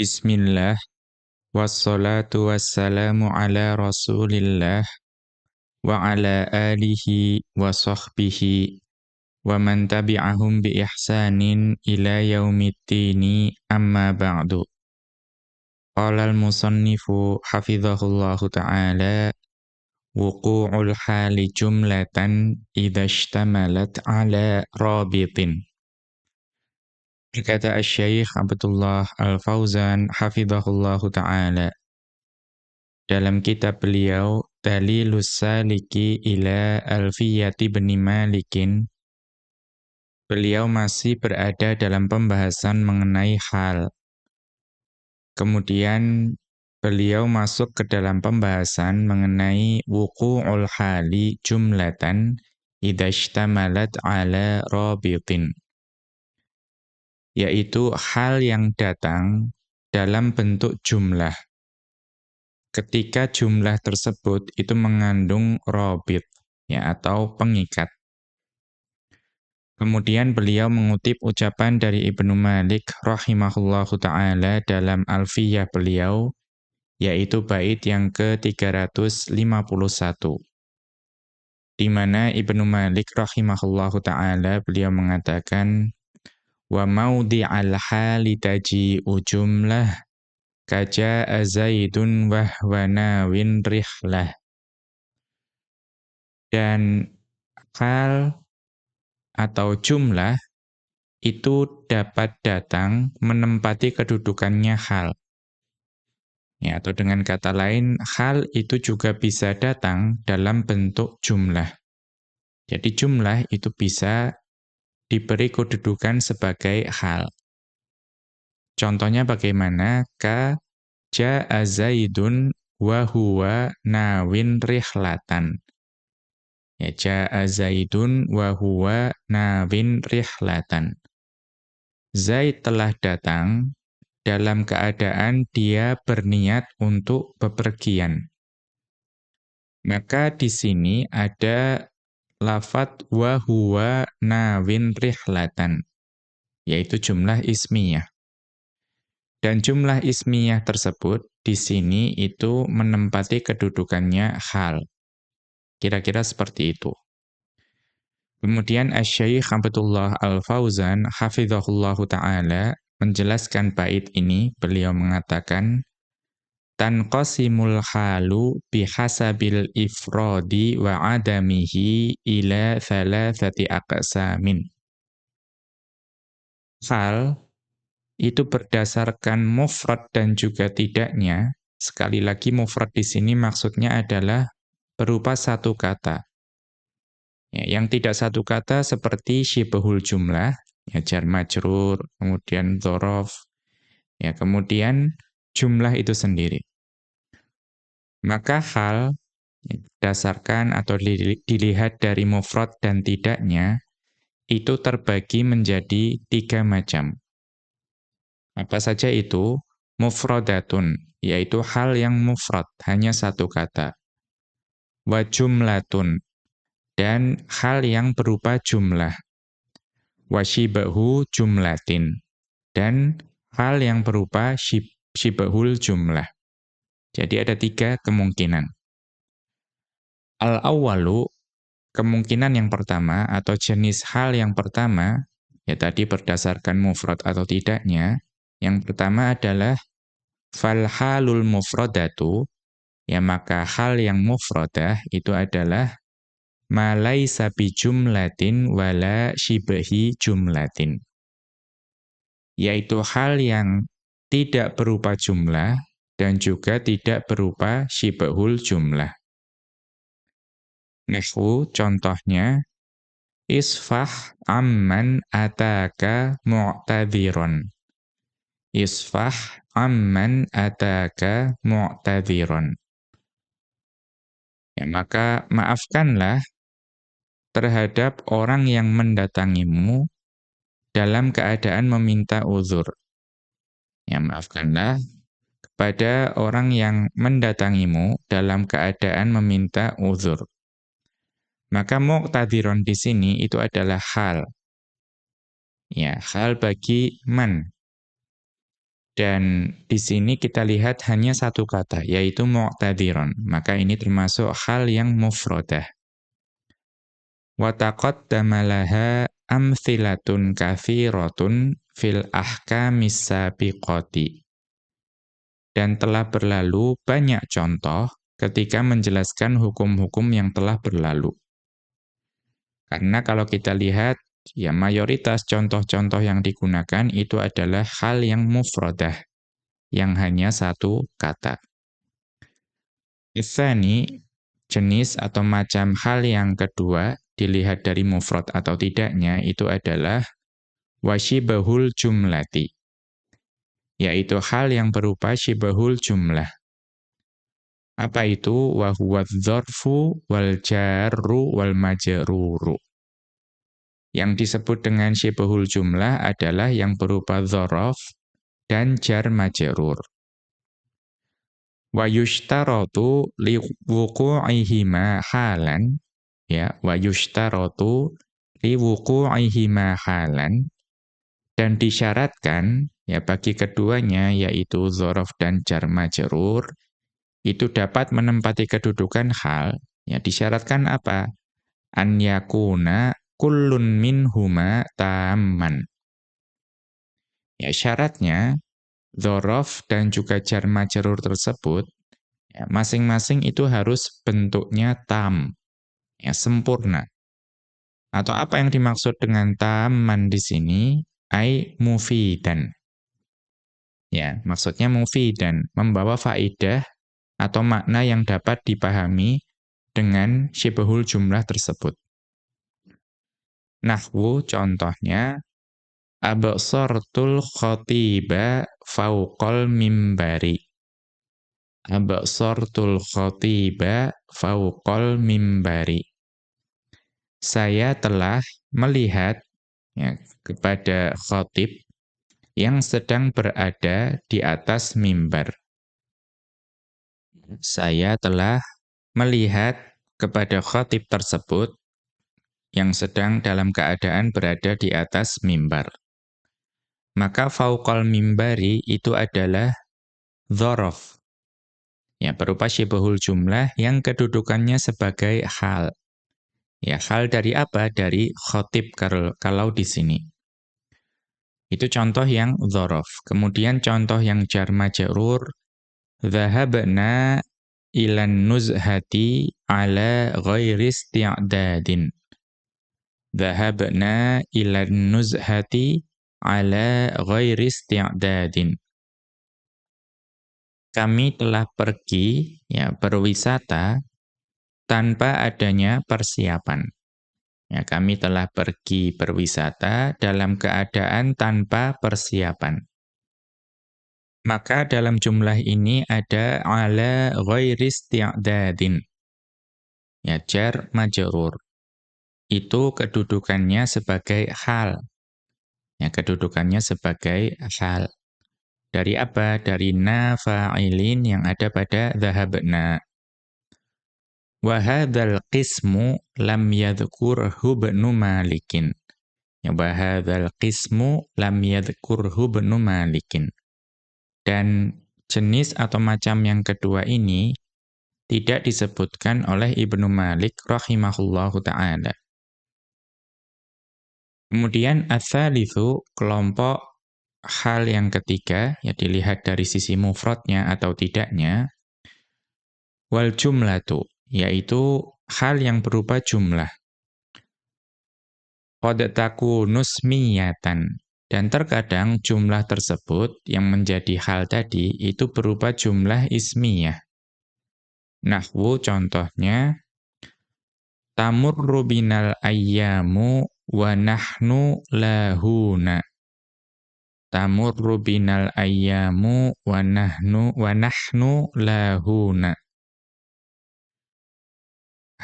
بسم الله والصلاة والسلام على رسول الله وعلى آله وصحبه ومن تبعهم بإحسان إلى يوم الدين. أما بعد قال المصنف حفظه الله تعالى وقوع الحال جملة إذا اشتملت على رابط. Berkata Syekh Abdullah Al-Fauzan hafizahullahu taala dalam kitab beliau Dalilus Saliki ila Alfiyati bin Malikin beliau masih berada dalam pembahasan mengenai hal. Kemudian beliau masuk ke dalam pembahasan mengenai wuqu'ul hali jumlatan idza ala rabitin yaitu hal yang datang dalam bentuk jumlah. Ketika jumlah tersebut itu mengandung robit, ya, atau pengikat. Kemudian beliau mengutip ucapan dari Ibnu Malik rahimahullahu taala dalam Alfiyah beliau yaitu bait yang ke-351 di mana Ibnu Malik rahimahullahu taala beliau mengatakan wa maudhi'al hali taji'u jumlah kaja'a zaidun wahwanawin rihlah dan hal atau jumlah itu dapat datang menempati kedudukannya hal. Ya, atau dengan kata lain, hal itu juga bisa datang dalam bentuk jumlah. Jadi jumlah itu bisa diberi kedudukan sebagai hal. Contohnya bagaimana? Ka ja'a Zaidun wa huwa nawin rihlatan. Ya ja'a Zaidun wa huwa nawin rihlatan. Zaid telah datang dalam keadaan dia berniat untuk bepergian. Maka di sini ada lafat wa huwa nawin rihlatan yaitu jumlah ismiyah. Dan jumlah ismiyah tersebut di sini itu menempati kedudukannya hal. Kira-kira seperti itu. Kemudian Asy-Syaikh Abdullah Al-Fauzan hafizahullahu taala menjelaskan bait ini, beliau mengatakan tanqasimul halu bihasabil ifradi wa adamihi ila thalathati aqsamin. Hal itu berdasarkan mufrad dan juga tidaknya. Sekali lagi mufrad di sini maksudnya adalah berupa satu kata. Ya, yang tidak satu kata seperti syibhul jumlah, ya jar majrur, kemudian dzaraf, ya kemudian jumlah itu sendiri. Maka hal dasarkan atau dilihat dari mufrad dan tidaknya itu terbagi menjadi tiga macam. Apa saja itu? Mufradatun, yaitu hal yang mufrad, hanya satu kata. Wa jumlatun, dan hal yang berupa jumlah. Wa shibahu jumlatin, dan hal yang berupa shib syibahul jumlah. Jadi ada tiga kemungkinan. Al-awwalu, kemungkinan yang pertama atau jenis hal yang pertama, ya tadi berdasarkan mufrad atau tidaknya, yang pertama adalah fal halul mufradatu, ya maka hal yang mufradah itu adalah malai sabi jumlatin wala shibahi jumlatin. Yaitu hal yang tidak berupa jumlah dan juga tidak berupa syibahul jumlah. Nahwu contohnya isfah amman ataka mu'tadhiron. Isfah amman ataka mu'tadhiron. Ya, maka maafkanlah terhadap orang yang mendatangimu dalam keadaan meminta uzur. Ya maafkanlah kepada orang yang mendatangimu dalam keadaan meminta uzur. Maka muqtadiron di sini itu adalah hal. Ya, hal bagi man. Dan di sini kita lihat hanya satu kata, yaitu mu'tadiron. Maka ini termasuk hal yang mufrodah. Wataqaddama laha amthilatun kathiratun fil ahkamis. Dan telah berlalu banyak contoh ketika menjelaskan hukum-hukum yang telah berlalu. Karena kalau kita lihat ya mayoritas contoh-contoh yang digunakan itu adalah hal yang mufradah, yang hanya satu kata. Isani, jenis atau macam hal yang kedua, dilihat dari mufrad atau tidaknya, itu adalah washibahul jumlati, yaitu hal yang berupa shibahul jumlah. Apa itu? Wahuwa dzarfu wal jarru wal majruru. Yang disebut dengan syibhul jumlah adalah yang berupa dzaraf dan jar majrur. Wa yushtaratu liwuqu'ihima halan ya wa yushtaratu liwuqu'ihima halan dan disyaratkan ya bagi keduanya yaitu dzaraf dan jar majrur itu dapat menempati kedudukan hal ya disyaratkan apa an yakuna kullun minhuma tamman. Ya syaratnya dzaraf dan juga jar majrur tersebut ya masing-masing itu harus bentuknya tam, ya sempurna. Atau apa yang dimaksud dengan tamman di sini? Ai mufidan. Ya, maksudnya mufidan, membawa faidah atau makna yang dapat dipahami dengan syibhul jumlah tersebut. Nahwu contohnya absartul khatiba fauqal mimbari. Absartul khatiba fauqal mimbari. Saya telah melihat ya, kepada khatib yang sedang berada di atas mimbar. Saya telah melihat kepada khatib tersebut yang sedang dalam keadaan berada di atas mimbar. Maka fauqal mimbari itu adalah dhorof. Ya, berupa syibahul jumlah yang kedudukannya sebagai hal. Ya, hal dari apa? Dari khotib kalau di sini. Itu contoh yang dhorof. Kemudian contoh yang jar majrur. Dhahabna ilan nuzhati ala ghairi isti'dadin. Dhahabna ila nuzhati ala ghairi isti'dadin. Kami telah pergi ya berwisata tanpa adanya persiapan. Ya, kami telah pergi berwisata dalam keadaan tanpa persiapan. Maka dalam jumlah ini ada ala ghairi isti'dadin. Ya, jar majrur itu kedudukannya sebagai hal. Ya, kedudukannya sebagai hal. Dari apa? Dari na fa'ilin yang ada pada dhahabna. Wa hadzal qismu lam yadhkurhu ibnu Malikin. Ya, wa hadzal qismu lam yadhkurhu ibnu Malikin. Dan jenis atau macam yang kedua ini tidak disebutkan oleh Ibnu Malik rahimahullahu taala. Kemudian ats-tsalitsu kelompok hal yang ketiga ya dilihat dari sisi mufradnya atau tidaknya wal jumlatu yaitu hal yang berupa jumlah. Qad takunu ismiyatan dan terkadang jumlah tersebut yang menjadi hal tadi itu berupa jumlah ismiyah. Nahwu contohnya tamurru binal ayyamu wa nahnu lahuna tamurru binal ayyamu wa nahnu wa nahnu lahuna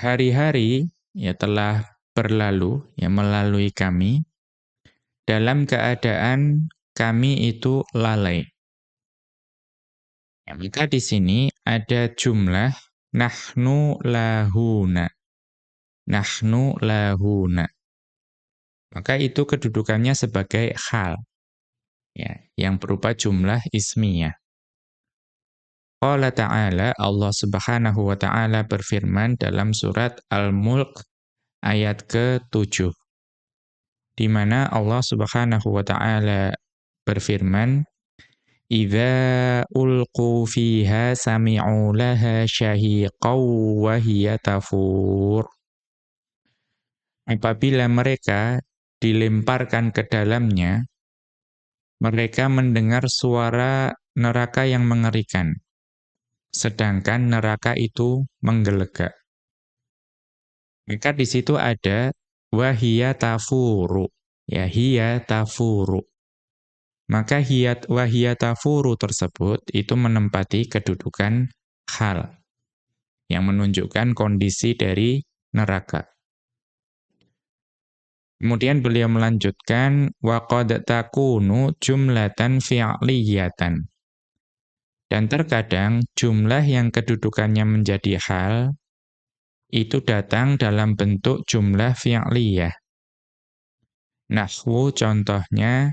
hari-hari ya telah berlalu ya melalui kami dalam keadaan kami itu lalai ya, maka di sini ada jumlah nahnu lahuna nahnu lahuna maka itu kedudukannya sebagai hal. Ya, yang berupa jumlah ismiyah. Qala ta'ala, Allah subhanahu wa ta'ala berfirman dalam surat Al-Mulk ayat ke-7. Di mana Allah subhanahu wa ta'ala berfirman, Idza ulqu fiha sami'u laha syahiqaw wa hiya tafur. Apabila mereka dilemparkan ke dalamnya, mereka mendengar suara neraka yang mengerikan, sedangkan neraka itu menggelegak. Maka di situ ada wahia tafuru, ya hiya tafuru. Maka hiyat wahiyatafuru tersebut itu menempati kedudukan hal yang menunjukkan kondisi dari neraka. Kemudian beliau melanjutkan waqad takunu jumlatan fi'liyatan. Dan terkadang jumlah yang kedudukannya menjadi hal itu datang dalam bentuk jumlah fi'liyah. Nahwu contohnya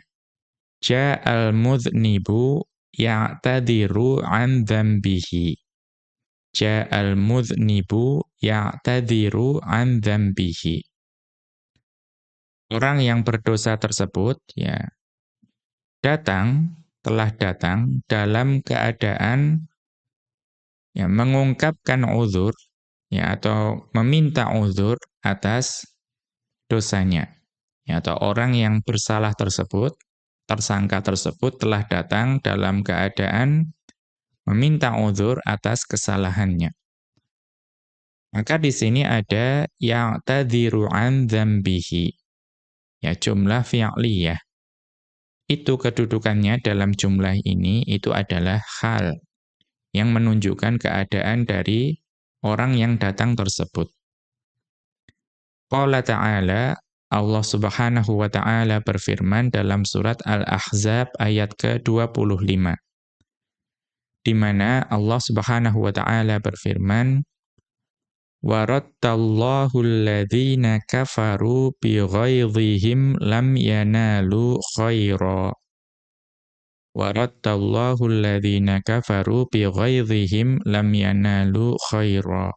Ja'al mudhnibu ya'tadiru an dzambihi. Ja'al mudhnibu ya'tadiru an dzambihi. Orang yang berdosa tersebut ya datang telah datang dalam keadaan ya mengungkapkan uzur ya atau meminta uzur atas dosanya ya atau orang yang bersalah tersebut tersangka tersebut telah datang dalam keadaan meminta uzur atas kesalahannya. Maka di sini ada yang tadhiru an dzambihi. Ya jumlah fi'liyah. Itu kedudukannya dalam jumlah ini itu adalah hal yang menunjukkan keadaan dari orang yang datang tersebut. Qala ta'ala Allah Subhanahu wa taala berfirman dalam surat Al-Ahzab ayat ke-25. Di mana Allah Subhanahu wa taala berfirman Warattallahu alladhina kafaru bighaidhihim lam yanalu khaira Warattallahu alladhina kafaru bighaidhihim lam yanalu khaira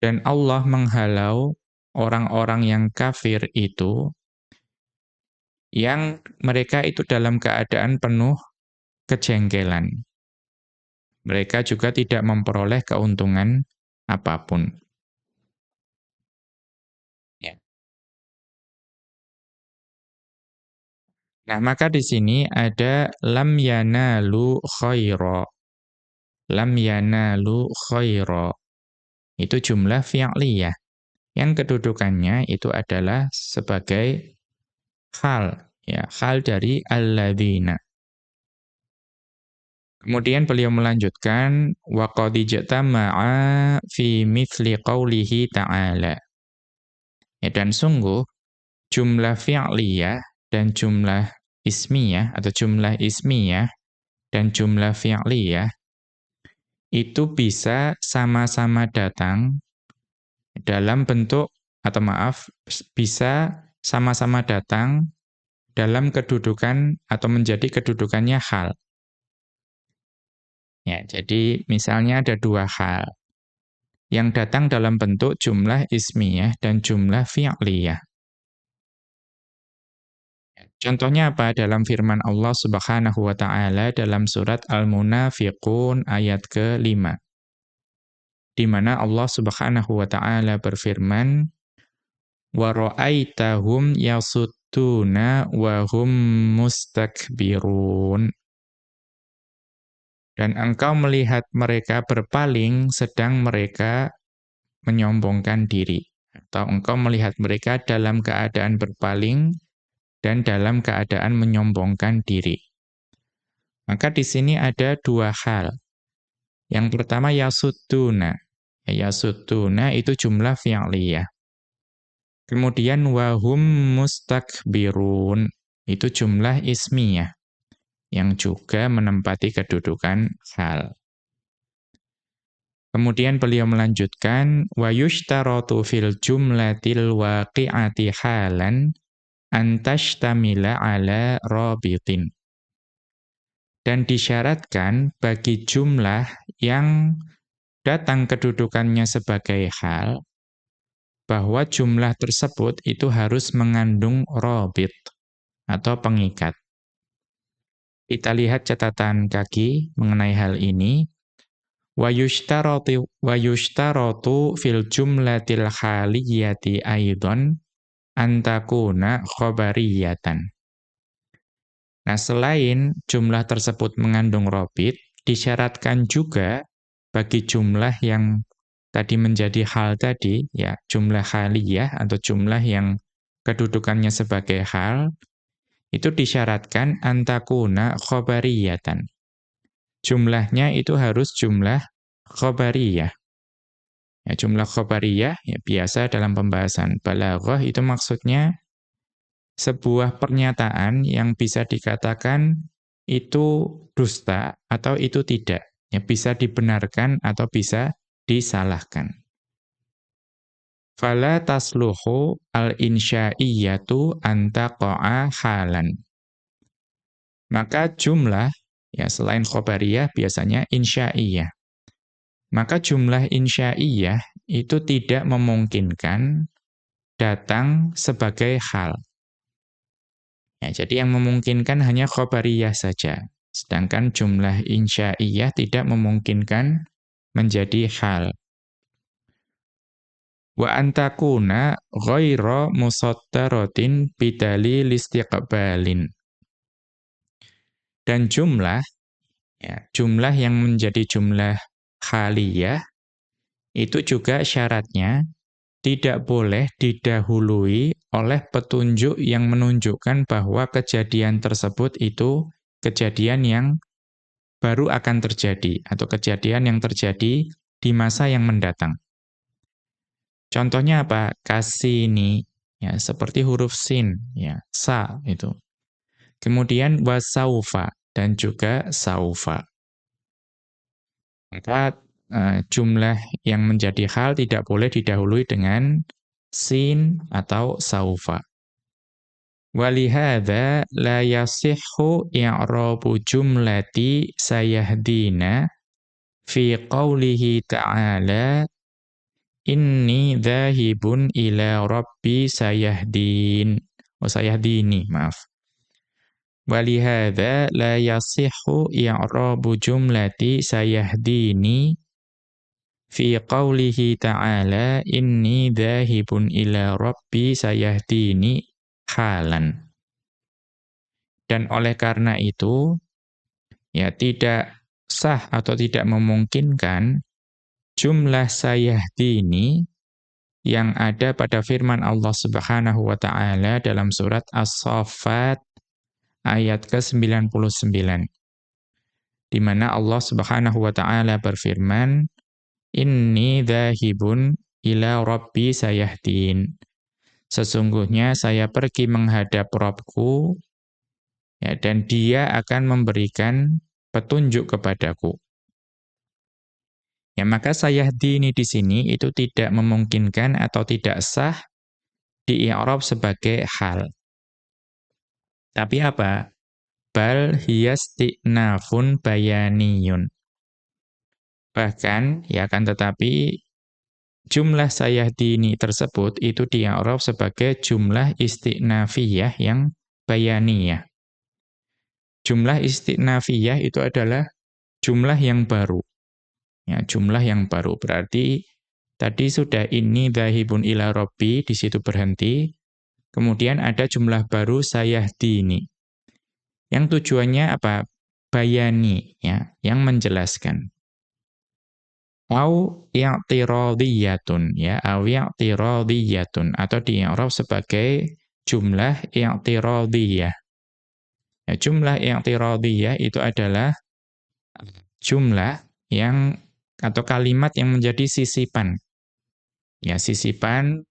Dan Allah menghalau orang-orang yang kafir itu yang mereka itu dalam keadaan penuh kejengkelan. Mereka juga tidak memperoleh keuntungan apa pun. Ya. Nah, maka di sini ada lam yanalu khaira. Lam yanalu khaira. Itu jumlah fi'liyah yang kedudukannya itu adalah sebagai hal, ya, hal dari alladzina. Kemudian beliau melanjutkan wa qad ijtama'a fi mithli qawlihi ta'ala. Ya, dan sungguh jumlah fi'liyah dan jumlah ismiyah atau jumlah ismiyah dan jumlah fi'liyah itu bisa sama-sama datang dalam bentuk atau maaf bisa sama-sama datang dalam kedudukan atau menjadi kedudukannya hal. Ya, jadi misalnya ada dua hal yang datang dalam bentuk jumlah ismiyah dan jumlah fi'liyah. Contohnya apa? Dalam firman Allah Subhanahu wa taala dalam surat Al-Munafiqun ayat ke-5 di mana Allah Subhanahu wa taala berfirman wa ra'aitahum yasuttuna wa hum mustakbirun dan engkau melihat mereka berpaling sedang mereka menyombongkan diri. Atau engkau melihat mereka dalam keadaan berpaling dan dalam keadaan menyombongkan diri. Maka di sini ada dua hal. Yang pertama yasuttuna Yasutuna itu jumlah fi'liyah. Kemudian wahum mustakbirun. Itu jumlah ismiyah yang juga menempati kedudukan hal. Kemudian beliau melanjutkan wa yushtaratu fil jumlatil waqi'ati halan antashtamila ala rabitin. Dan disyaratkan bagi jumlah yang datang kedudukannya sebagai hal, bahwa jumlah tersebut itu harus mengandung robit atau pengikat. Kita lihat catatan kaki mengenai hal ini. Wa fil jumlatil khaliyati aidon antakuna khobariyatan. Nah, selain jumlah tersebut mengandung robit, disyaratkan juga bagi jumlah yang tadi menjadi hal tadi, ya jumlah khaliyah atau jumlah yang kedudukannya sebagai hal, itu disyaratkan antakuna khobariyatan. Jumlahnya itu harus jumlah khobariyah. Ya, jumlah khobariyah ya, biasa dalam pembahasan balaghah itu maksudnya sebuah pernyataan yang bisa dikatakan itu dusta atau itu tidak ya bisa dibenarkan atau bisa disalahkan. Fala tasluhu al-insya'iyatu antaqa'a halan. Maka jumlah, ya selain khobariyah biasanya insya'iyah. Maka jumlah insya'iyah itu tidak memungkinkan datang sebagai hal. Ya, jadi yang memungkinkan hanya khobariyah saja. Sedangkan jumlah insya'iyah tidak memungkinkan menjadi hal. Wa antakuna ghaira musattaratin bidali listiqbalin. Dan jumlah, ya, jumlah yang menjadi jumlah khaliyah, itu juga syaratnya tidak boleh didahului oleh petunjuk yang menunjukkan bahwa kejadian tersebut itu kejadian yang baru akan terjadi atau kejadian yang terjadi di masa yang mendatang. Contohnya apa? Kasini ya seperti huruf sin ya, sa itu. Kemudian wasaufa dan juga saufa. Maka uh, jumlah yang menjadi hal tidak boleh didahului dengan sin atau saufa. Walihada la yasihhu i'rabu jumlati sayahdina fi qawlihi ta'ala inni dhahibun ila rabbi sayahdin. Oh sayahdini, maaf. Walihada la yasihhu i'rabu jumlati sayahdini fi qawlihi ta'ala inni dhahibun ila rabbi sayahdini halan. Dan oleh karena itu, ya tidak sah atau tidak memungkinkan jumlah sayahdini yang ada pada firman Allah Subhanahu wa taala dalam surat As-Saffat ayat ke-99 di mana Allah Subhanahu wa taala berfirman inni dzahibun ila rabbi sayahdin Sesungguhnya saya pergi menghadap Robku, ya, dan dia akan memberikan petunjuk kepadaku. Ya, maka saya dini di sini itu tidak memungkinkan atau tidak sah di i'rab sebagai hal. Tapi apa? Bal hiyastinafun bayaniyun. Bahkan, ya kan tetapi jumlah sayahdini tersebut itu di'araf sebagai jumlah istiqnafiyah yang bayaniyah. Jumlah istiqnafiyah itu adalah jumlah yang baru. Ya, jumlah yang baru berarti tadi sudah ini dahibun ila robbi di situ berhenti. Kemudian ada jumlah baru sayahdini. Yang tujuannya apa? Bayani ya, yang menjelaskan au i'tiradiyatun ya au i'tiradiyatun atau di'rab sebagai jumlah i'tiradiyah. Ya, jumlah i'tiradiyah itu adalah jumlah yang atau kalimat yang menjadi sisipan. Ya, sisipan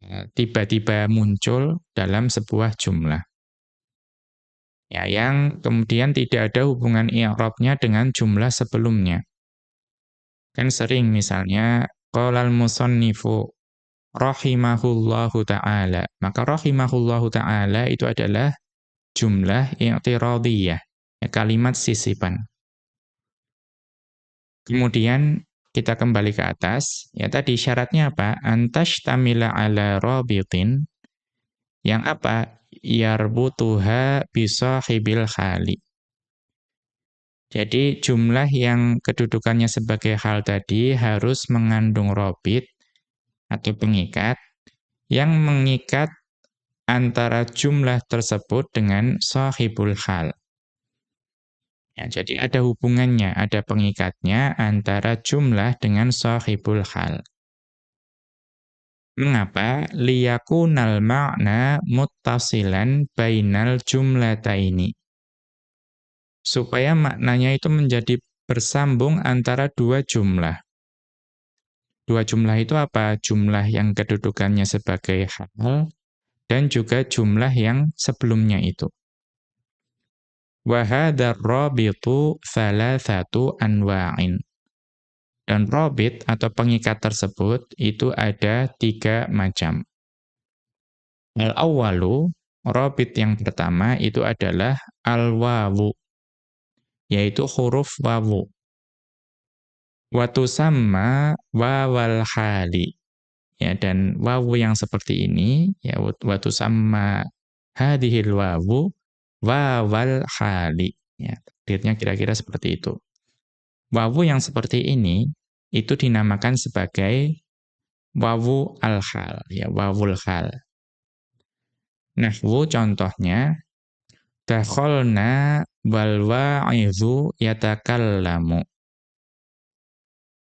e, tiba-tiba muncul dalam sebuah jumlah. Ya, yang kemudian tidak ada hubungan i'rabnya dengan jumlah sebelumnya. Kan sering misalnya qalal musannifu rahimahullahu ta'ala. Maka rahimahullahu ta'ala itu adalah jumlah i'tiradiyah, ya, kalimat sisipan. Kemudian kita kembali ke atas, ya tadi syaratnya apa? Antash tamila ala rabitin, yang apa? Yarbutuha bisahibil khali. Jadi jumlah yang kedudukannya sebagai hal tadi harus mengandung robit atau pengikat yang mengikat antara jumlah tersebut dengan sahibul hal. Ya, jadi ada hubungannya, ada pengikatnya antara jumlah dengan sahibul hal. Mengapa? Liyakunal ma'na muttasilan bainal jumlataini. Supaya maknanya itu menjadi bersambung antara dua jumlah. Dua jumlah itu apa? Jumlah yang kedudukannya sebagai hal dan juga jumlah yang sebelumnya itu. Wa hadzal rabitu thalathatu anwa'in. Dan robit atau pengikat tersebut itu ada tiga macam. Al-awwalu, robit yang pertama itu adalah al-wawu, yaitu huruf wawu. Watu sama wawal hali. Ya, dan wawu yang seperti ini, ya, watu sama hadihil wawu wawal hali. Ya, takdirnya kira-kira seperti itu. Wawu yang seperti ini, itu dinamakan sebagai wawu al-hal, ya, wawul hal. Nahwu contohnya, dakhalna wal wa'izu yatakallamu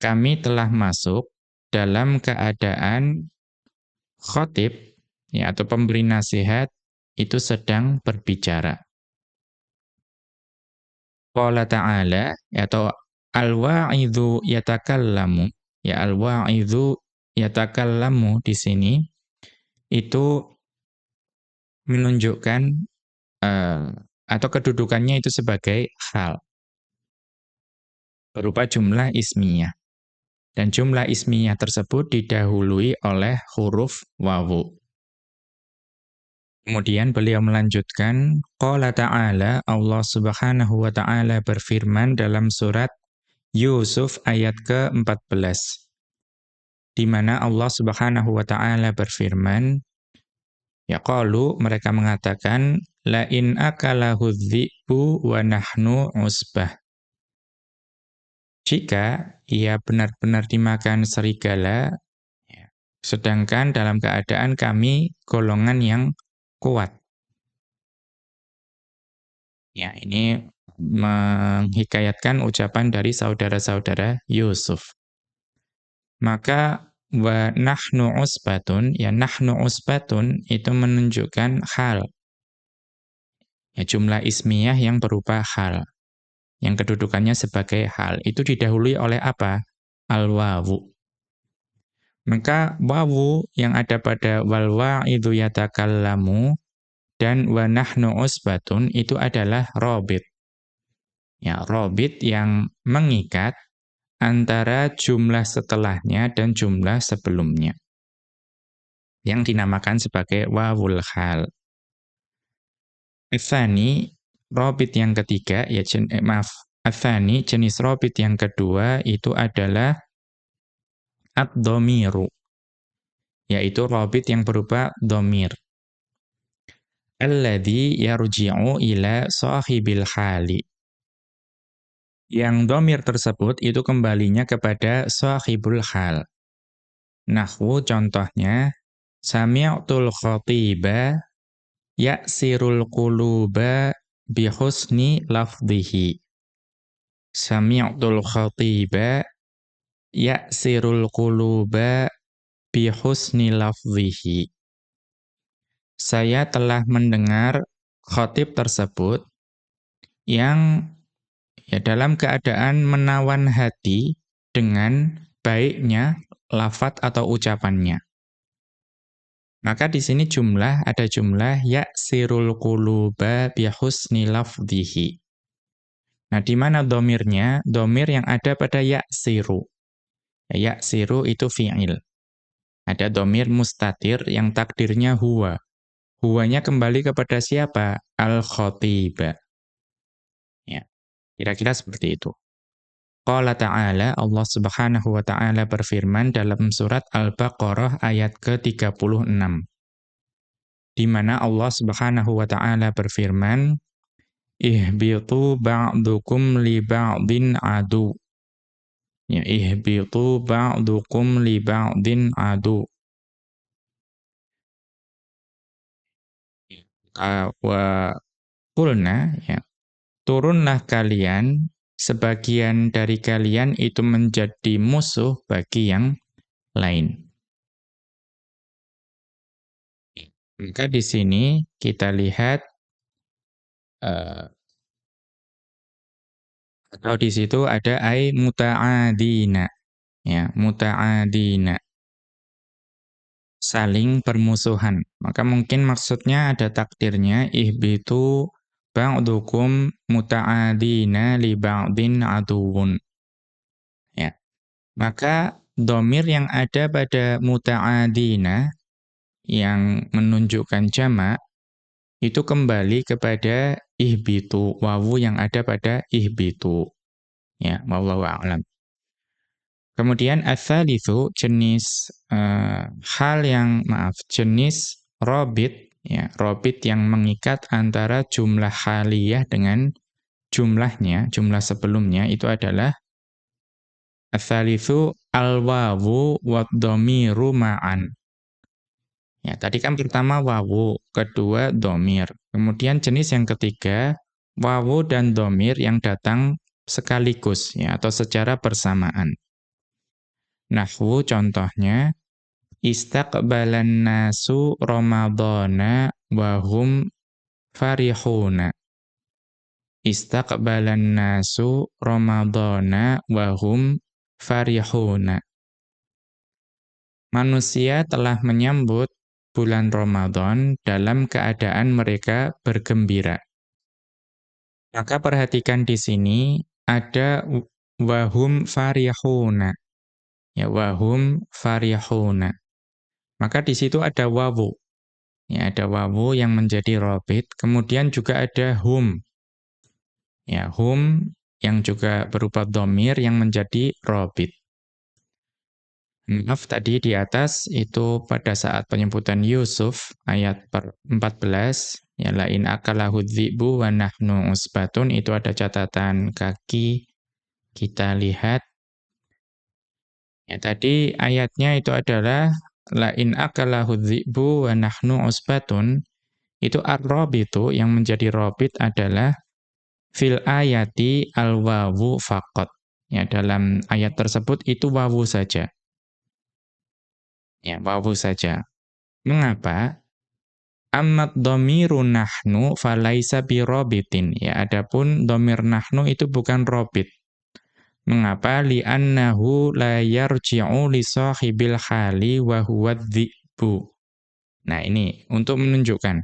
kami telah masuk dalam keadaan khotib ya, atau pemberi nasihat itu sedang berbicara. Qala ta'ala atau al-wa'idhu yatakallamu ya al-wa'idhu yatakallamu di sini itu menunjukkan uh, atau kedudukannya itu sebagai hal berupa jumlah ismiyah. Dan jumlah ismiyah tersebut didahului oleh huruf wawu. Kemudian beliau melanjutkan, Qala ta'ala, Allah subhanahu wa ta'ala berfirman dalam surat Yusuf ayat ke-14. Di mana Allah subhanahu wa ta'ala berfirman, Ya qalu, mereka mengatakan, La in akalahu dhi'bu wa nahnu usbah. Jika ia benar-benar dimakan serigala, ya, sedangkan dalam keadaan kami golongan yang kuat. Ya, ini menghikayatkan ucapan dari saudara-saudara Yusuf. Maka wa nahnu usbatun, ya nahnu usbatun itu menunjukkan hal. Ya, jumlah ismiyah yang berupa hal yang kedudukannya sebagai hal itu didahului oleh apa? Al-wawu. Maka wawu yang ada pada wal wa'idu yatakallamu dan wa nahnu usbatun itu adalah robit. Ya, robit yang mengikat antara jumlah setelahnya dan jumlah sebelumnya. Yang dinamakan sebagai wawul hal. Itsani Robit yang ketiga, ya jen, eh, maaf, Athani, jenis robit yang kedua itu adalah ad-domiru. Yaitu robit yang berupa domir. Alladhi yarji'u ila sahibil hali. Yang domir tersebut itu kembalinya kepada sahibul hal. Nahwu contohnya, Sami'tul khatiba ya'sirul quluba bihusni lafdhihi. Sami'tul khatiba ya'sirul quluba bihusni lafdhihi. Saya telah mendengar khatib tersebut yang ya dalam keadaan menawan hati dengan baiknya lafat atau ucapannya. Maka di sini jumlah ada jumlah ya sirul quluba bi husni lafdhihi. Nah, di mana domirnya? Domir yang ada pada ya siru. Ya siru itu fi'il. Ada domir mustatir yang takdirnya huwa. Huwanya kembali kepada siapa? Al-khotiba. Ya, kira-kira seperti itu. Qala ta'ala, Allah subhanahu wa ta'ala berfirman dalam surat Al-Baqarah ayat ke-36. Di mana Allah subhanahu wa ta'ala berfirman, Ihbitu ba'dukum li ba'din adu. Ya, ihbitu ba'dukum li ba'din adu. Wa kulna, ya, turunlah kalian sebagian dari kalian itu menjadi musuh bagi yang lain. Maka di sini kita lihat uh, atau di situ ada ai muta'adina. Ya, muta'adina. Saling permusuhan. Maka mungkin maksudnya ada takdirnya ihbitu ba'dukum muta'adina li ba'din aduwun. Ya. Maka domir yang ada pada muta'adina yang menunjukkan jamak itu kembali kepada ihbitu, wawu yang ada pada ihbitu. Ya, wallahu a'lam. Kemudian asalitsu jenis uh, hal yang maaf, jenis robit ya, robit yang mengikat antara jumlah haliyah dengan jumlahnya, jumlah sebelumnya itu adalah Asalisu al-wawu wad-dhamiru ma'an. Ya, tadi kan pertama wawu, kedua domir. Kemudian jenis yang ketiga, wawu dan domir yang datang sekaligus, ya, atau secara bersamaan. Nahwu contohnya, Istaqbalan nasu Ramadana wa hum farihuna. Istaqbalan nasu Ramadana wa hum farihuna. Manusia telah menyambut bulan Ramadan dalam keadaan mereka bergembira. Maka perhatikan di sini ada wahum farihuna. Ya wahum farihuna. Maka di situ ada wawu. Ya, ada wawu yang menjadi robit. Kemudian juga ada hum. Ya, hum yang juga berupa domir yang menjadi robit. Maaf tadi di atas itu pada saat penyebutan Yusuf ayat 14 ya lain akalahu dzibu wa nahnu usbatun itu ada catatan kaki kita lihat ya tadi ayatnya itu adalah la in akalahu dzi'bu wa nahnu usbatun itu ar-rabitu yang menjadi rabit adalah fil ayati al-wawu faqat. Ya, dalam ayat tersebut itu wawu saja. Ya, wawu saja. Mengapa? Ammat domiru nahnu falaisa birobitin. Ya, adapun domir nahnu itu bukan robit. Mengapa? Li'annahu la yarji'u li sahibil hali wa huwa dhi'bu. Nah ini untuk menunjukkan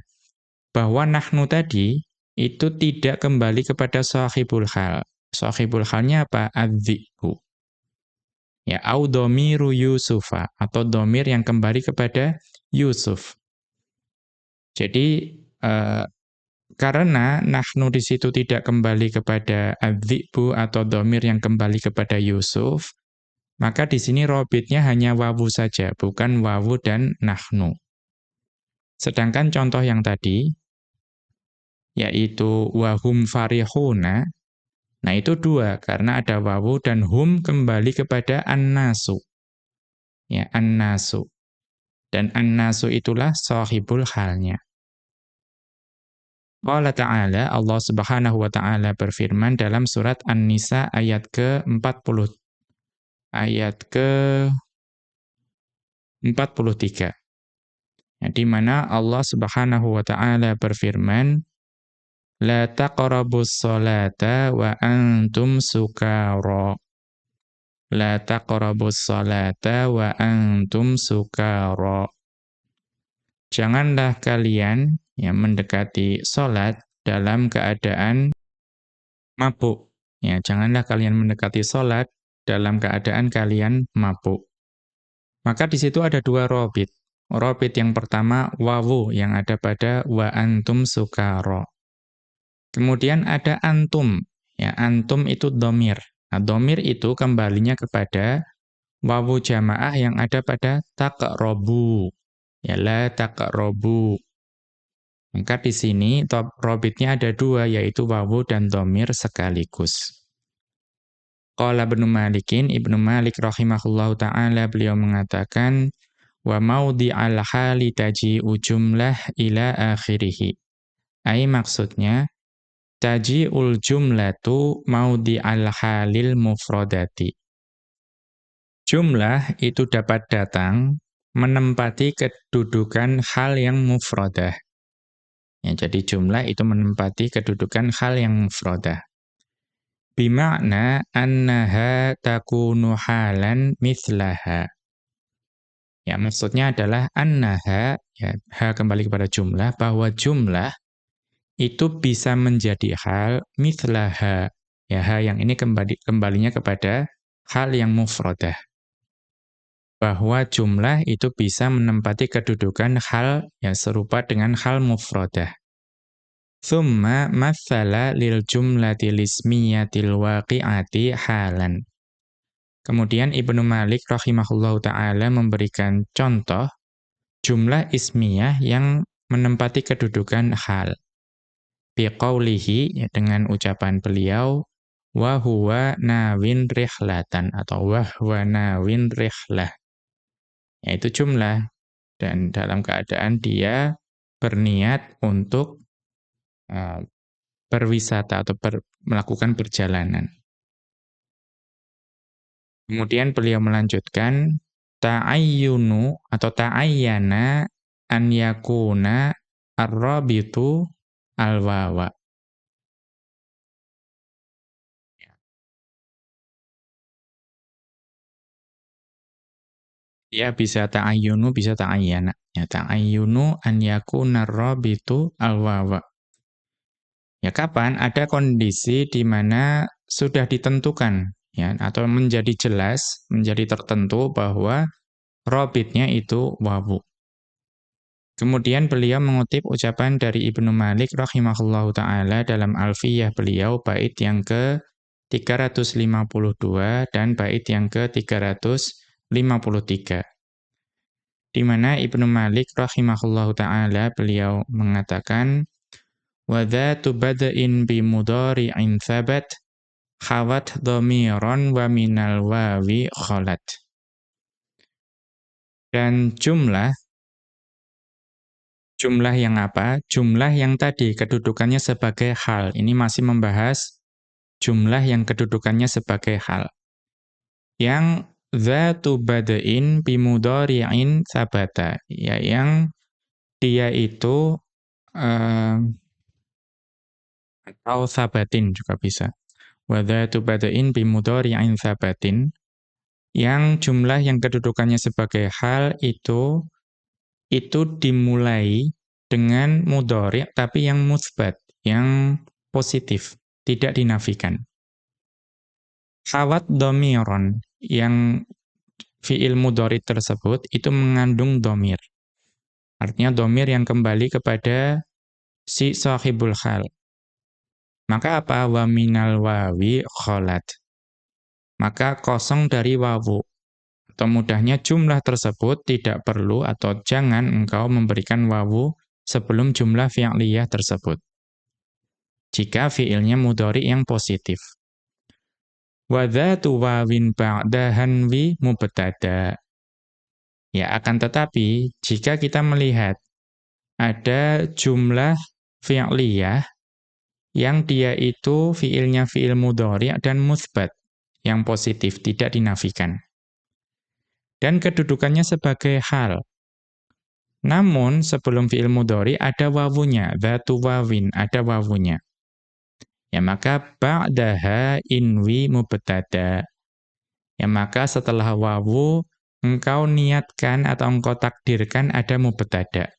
bahwa nahnu tadi itu tidak kembali kepada sahibul hal. Sahibul halnya apa? Adhi'bu. Ya, au domiru Yusufa, atau domir yang kembali kepada Yusuf. Jadi, uh, karena nahnu di situ tidak kembali kepada adzibu atau domir yang kembali kepada Yusuf, maka di sini robitnya hanya wawu saja, bukan wawu dan nahnu. Sedangkan contoh yang tadi, yaitu wahum farihuna, nah itu dua, karena ada wawu dan hum kembali kepada an-nasu. Ya, an-nasu. Dan an-nasu itulah sahibul halnya. Qala ta'ala, Allah subhanahu wa ta'ala berfirman dalam surat An-Nisa ayat ke-40. Ayat ke-43. Ya, di mana Allah subhanahu wa ta'ala berfirman, La taqrabus salata wa antum sukara. La taqrabus salata wa antum sukara. Janganlah kalian ya mendekati salat dalam keadaan mabuk. Ya, janganlah kalian mendekati salat dalam keadaan kalian mabuk. Maka di situ ada dua robit. Robit yang pertama wawu yang ada pada wa antum sukaro. Kemudian ada antum. Ya, antum itu domir. Nah, domir itu kembalinya kepada wawu jamaah yang ada pada taqrobu. Ya, la taqrobu. Maka di sini top robitnya ada dua, yaitu wawu dan domir sekaligus. Qala Ibnu Malikin, Ibnu Malik rahimahullahu ta'ala beliau mengatakan, wa al hali taji'u jumlah ila akhirih. Ai maksudnya, taji'ul jumlatu al halil mufradati. Jumlah itu dapat datang menempati kedudukan hal yang mufradah. Ya, jadi jumlah itu menempati kedudukan hal yang mufradah. Bima'na annaha takunu halan mithlaha. Ya, maksudnya adalah annaha, ya, ha kembali kepada jumlah, bahwa jumlah itu bisa menjadi hal mithlaha. Ya, ha yang ini kembali kembalinya kepada hal yang mufradah. Bahwa jumlah itu bisa menempati kedudukan hal yang serupa dengan hal mufradah. Thumma mathala lil jumlati lismiyatil waqi'ati halan. Kemudian Ibnu Malik rahimahullahu taala memberikan contoh jumlah ismiyah yang menempati kedudukan hal. Biqaulihi ya, dengan ucapan beliau wa huwa nawin rihlatan atau wa huwa nawin rihlah. Yaitu jumlah dan dalam keadaan dia berniat untuk uh, berwisata atau ber, melakukan perjalanan. Kemudian beliau melanjutkan ta'ayyunu atau ta'ayyana an yakuna ar-rabitu al-wawa. Ya bisa ta'ayyunu bisa ta'ayyana. Ya ta'ayyunu an yakuna ar-rabitu al-wawa. Ya kapan ada kondisi di mana sudah ditentukan ya atau menjadi jelas, menjadi tertentu bahwa robitnya itu wawu. Kemudian beliau mengutip ucapan dari Ibnu Malik rahimahullahu taala dalam Alfiyah beliau bait yang ke 352 dan bait yang ke 353. Di mana Ibnu Malik rahimahullahu taala beliau mengatakan wa dzatu bada'in bi mudhari'in thabat khawat dhamiran wa minal wawi khalat. Dan jumlah jumlah yang apa? Jumlah yang tadi kedudukannya sebagai hal. Ini masih membahas jumlah yang kedudukannya sebagai hal. Yang dzatu bada'in bimudhari'in sabata. Ya yang dia itu uh, atau sabatin juga bisa wa dhatu bada'in bi mudhari'in thabatin yang jumlah yang kedudukannya sebagai hal itu itu dimulai dengan mudhari' tapi yang musbat, yang positif, tidak dinafikan. Khawat domiron yang fi'il mudhari tersebut itu mengandung domir. Artinya domir yang kembali kepada si sahibul hal. Maka apa? Wa minal wawi kholat. Maka kosong dari wawu. Atau mudahnya jumlah tersebut tidak perlu atau jangan engkau memberikan wawu sebelum jumlah fi'liyah tersebut. Jika fi'ilnya mudhari yang positif. Wa dhatu wawin ba'dahan wi mubtada. Ya, akan tetapi jika kita melihat ada jumlah fi'liyah yang dia itu fiilnya fiil mudhari' dan musbat, yang positif, tidak dinafikan. Dan kedudukannya sebagai hal. Namun sebelum fiil mudhari ada wawunya, dhatu wawin, ada wawunya. Ya maka ba'daha inwi mubtada. Ya maka setelah wawu engkau niatkan atau engkau takdirkan ada mubtada.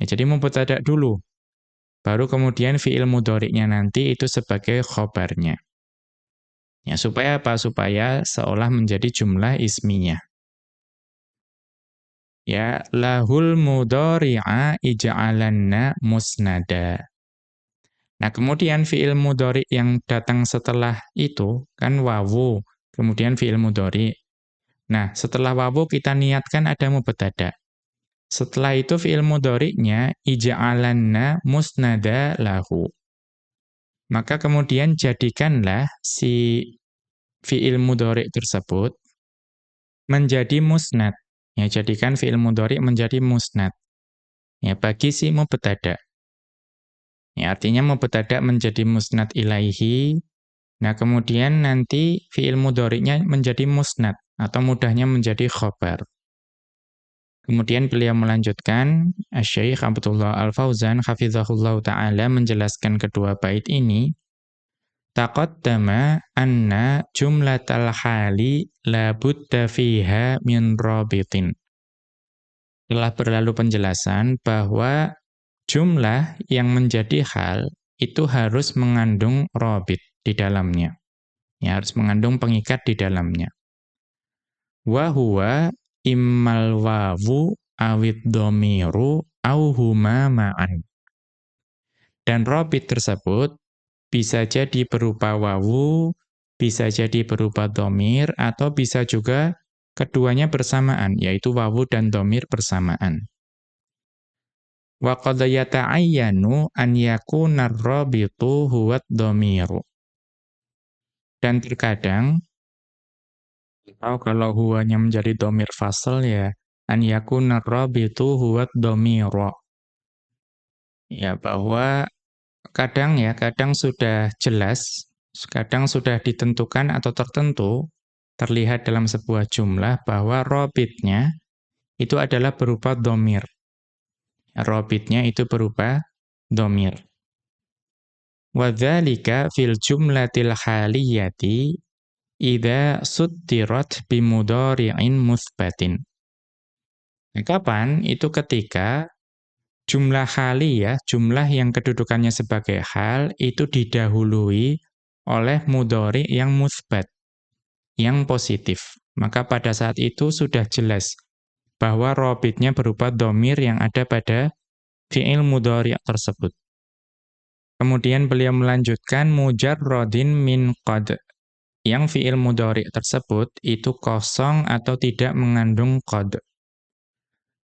Ya, jadi mubtada dulu Baru kemudian fi'il mudoriknya nanti itu sebagai khobarnya. Ya, supaya apa? Supaya seolah menjadi jumlah isminya. Ya, lahul mudhari'a ij'alanna musnada. Nah, kemudian fi'il mudhari yang datang setelah itu kan wawu, kemudian fi'il mudhari. Nah, setelah wawu kita niatkan ada mubtada. Setelah itu fi'il mudhari'nya ij'alanna musnada lahu. Maka kemudian jadikanlah si fi'il mudhari tersebut menjadi musnad. Ya, jadikan fi'il mudhari menjadi musnad. Ya, bagi si mubtada. Ya, artinya mubtada menjadi musnad ilaihi. Nah, kemudian nanti fi'il mudhari'nya menjadi musnad atau mudahnya menjadi khobar. Kemudian beliau melanjutkan, Syekh Abdullah Al-Fauzan hafizahullah taala menjelaskan kedua bait ini, taqaddama anna jumlatal hali la budda fiha min rabitin. Telah berlalu penjelasan bahwa jumlah yang menjadi hal itu harus mengandung rabit di dalamnya. Ya, harus mengandung pengikat di dalamnya. Wa huwa immal wawu awid domiru auhuma ma'an. Dan robit tersebut bisa jadi berupa wawu, bisa jadi berupa domir, atau bisa juga keduanya bersamaan, yaitu wawu dan domir bersamaan. Ar-rabitu. Dan terkadang atau kalau huwanya menjadi domir fasal ya, an yakuna rabitu huwa domiro. Ya, bahwa kadang ya, kadang sudah jelas, kadang sudah ditentukan atau tertentu, terlihat dalam sebuah jumlah bahwa robitnya itu adalah berupa domir. Robitnya itu berupa domir. Wadhalika fil jumlatil haliyati idza suttirat bimudhari'in muthbatin. Nah, kapan? Itu ketika jumlah hali ya, jumlah yang kedudukannya sebagai hal itu didahului oleh mudhari yang musbat, yang positif. Maka pada saat itu sudah jelas bahwa robitnya berupa domir yang ada pada fi'il mudhari tersebut. Kemudian beliau melanjutkan mujarrodin min qad yang fi'il mudhari tersebut itu kosong atau tidak mengandung qad.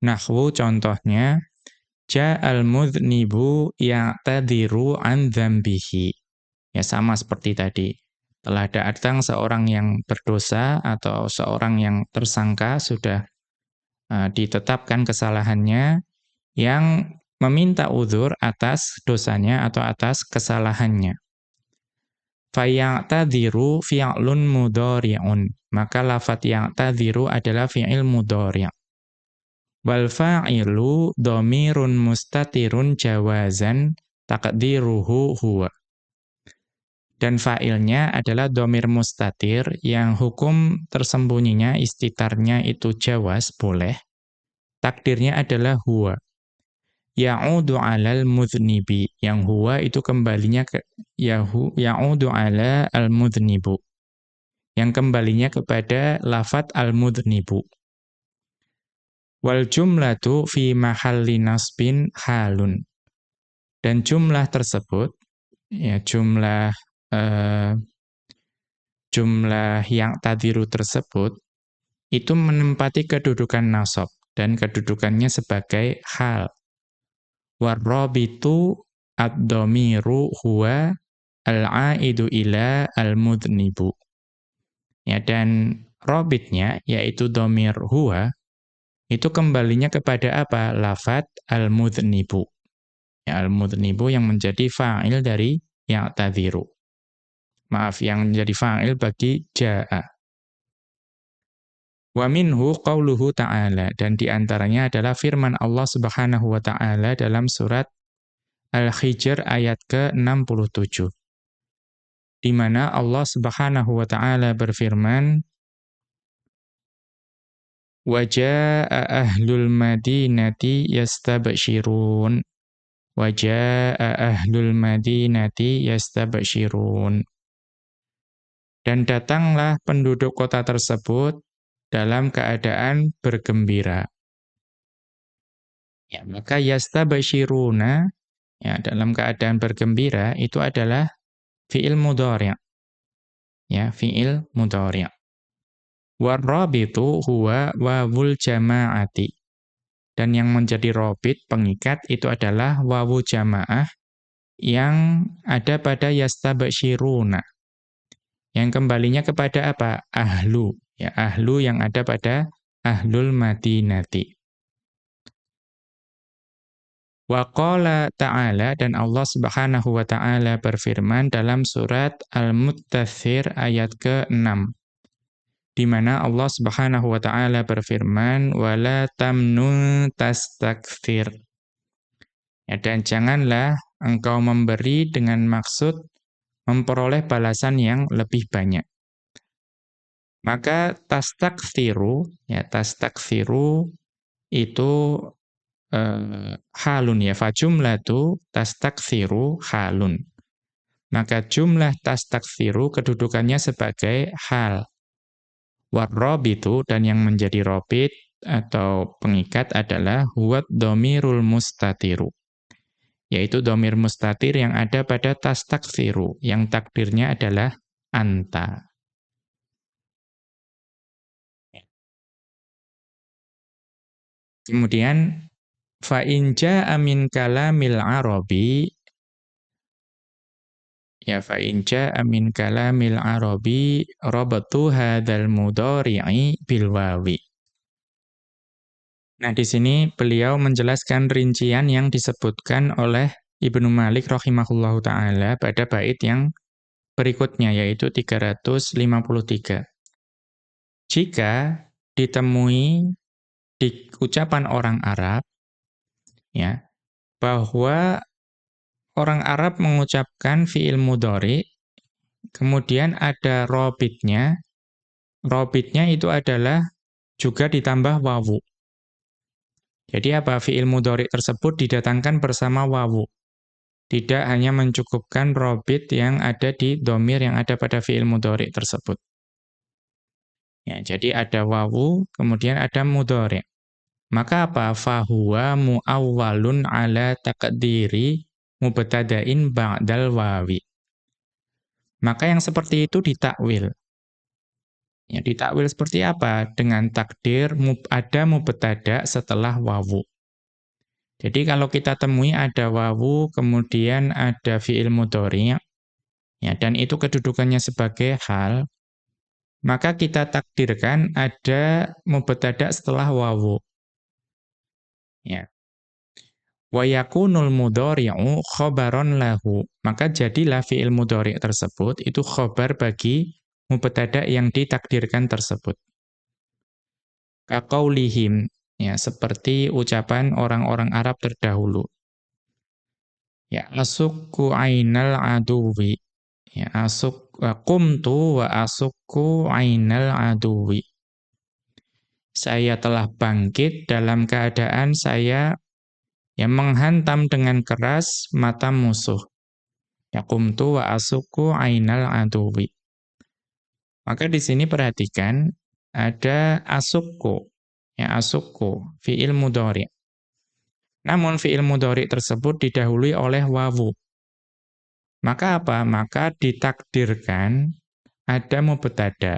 Nahwu contohnya ja'al mudhnibu ya'tadiru an dzambihi. Ya sama seperti tadi. Telah datang seorang yang berdosa atau seorang yang tersangka sudah uh, ditetapkan kesalahannya yang meminta uzur atas dosanya atau atas kesalahannya faya'tadhiru fi'lun mudhari'un. Maka lafat ya'tadhiru adalah fi'il mudhari'. Wal fa'ilu dhamirun mustatirun jawazan taqdiruhu huwa. Dan fa'ilnya adalah domir mustatir yang hukum tersembunyinya istitarnya itu jawaz, boleh. Takdirnya adalah huwa ya'udu 'alal mudhnibi. Yang huwa itu kembalinya ke yahu ya'udu 'ala al-mudhnibu. Yang kembalinya kepada lafat al-mudhnibu. Wal jumlatu fi mahalli nasbin halun. Dan jumlah tersebut ya jumlah uh, jumlah yang tadiru tersebut itu menempati kedudukan nasab dan kedudukannya sebagai hal warrabitu ad-dhamiru huwa al-aidu ila al-mudhnibu. Ya, dan robitnya, yaitu domir huwa, itu kembalinya kepada apa? Lafat al-mudhnibu. Ya, al-mudhnibu yang menjadi fa'il dari yang tadhiru. Maaf, yang menjadi fa'il bagi ja'a. Wa minhu qauluhu ta'ala dan di antaranya adalah firman Allah Subhanahu wa taala dalam surat Al-Hijr ayat ke-67. Di mana Allah Subhanahu wa taala berfirman Wa jaa ahlul madinati yastabshirun Wa jaa ahlul madinati yastabshirun Dan datanglah penduduk kota tersebut dalam keadaan bergembira. Ya, maka yastabshiruna ya dalam keadaan bergembira itu adalah fi'il mudhari'. Ya, fi'il mudhari'. Warabitu huwa wawul jama'ati. Dan yang menjadi robit, pengikat, itu adalah wawu jama'ah yang ada pada yastabshiruna. Yang kembalinya kepada apa? Ahlu. Ya, ahlu yang ada pada ahlul madinati. Wa qala ta'ala dan Allah Subhanahu wa taala berfirman dalam surat Al-Muttatsir ayat ke-6 di mana Allah Subhanahu wa taala berfirman wala tamnun tastakthir ya, dan janganlah engkau memberi dengan maksud memperoleh balasan yang lebih banyak. Maka tastakthiru ya tastakthiru itu uh, halun ya fa jumlatu tastakthiru halun. Maka jumlah tastakthiru kedudukannya sebagai hal warrabitu dan yang menjadi robit atau pengikat adalah huwat domirul mustatiru yaitu domir mustatir yang ada pada tastakthiru yang takdirnya adalah anta. Kemudian fa in jaa min kalamil ya fa in jaa min kalamil arabi rabatu hadzal mudhari'i bil wawi. Nah di sini beliau menjelaskan rincian yang disebutkan oleh Ibnu Malik rahimahullahu taala pada bait yang berikutnya yaitu 353 Jika ditemui di ucapan orang Arab ya bahwa orang Arab mengucapkan fiil mudhari kemudian ada robitnya. Robitnya itu adalah juga ditambah wawu. Jadi apa? Fiil mudhari tersebut didatangkan bersama wawu. Tidak hanya mencukupkan robit yang ada di domir yang ada pada fiil mudhari tersebut. Ya jadi ada wawu kemudian ada mudhari. Maka apa? Fahuwa mu'awwalun ala taqdiri mubtada'in ba'dal wawi. Maka yang seperti itu ditakwil. Ya, ditakwil seperti apa? Dengan takdir ada mubtada setelah wawu. Jadi kalau kita temui ada wawu, kemudian ada fi'il mudhari' ya dan itu kedudukannya sebagai hal, maka kita takdirkan ada mubtada setelah wawu. Ya. Wa yakunul mudhari'u khabaron lahu. Maka jadilah fi'il mudhari' tersebut itu khabar bagi mubtada yang ditakdirkan tersebut. Kaqaulihim ya seperti ucapan orang-orang Arab terdahulu. Ya asukku ainal aduwi. Ya asuk qumtu wa asukku ainal aduwi saya telah bangkit dalam keadaan saya yang menghantam dengan keras mata musuh. Yakumtu wa asuku ainal aduwi. Maka di sini perhatikan ada asukku. Ya asukku, fi'il mudhari. Namun fi'il mudhari tersebut didahului oleh wawu. Maka apa? Maka ditakdirkan ada mubtada.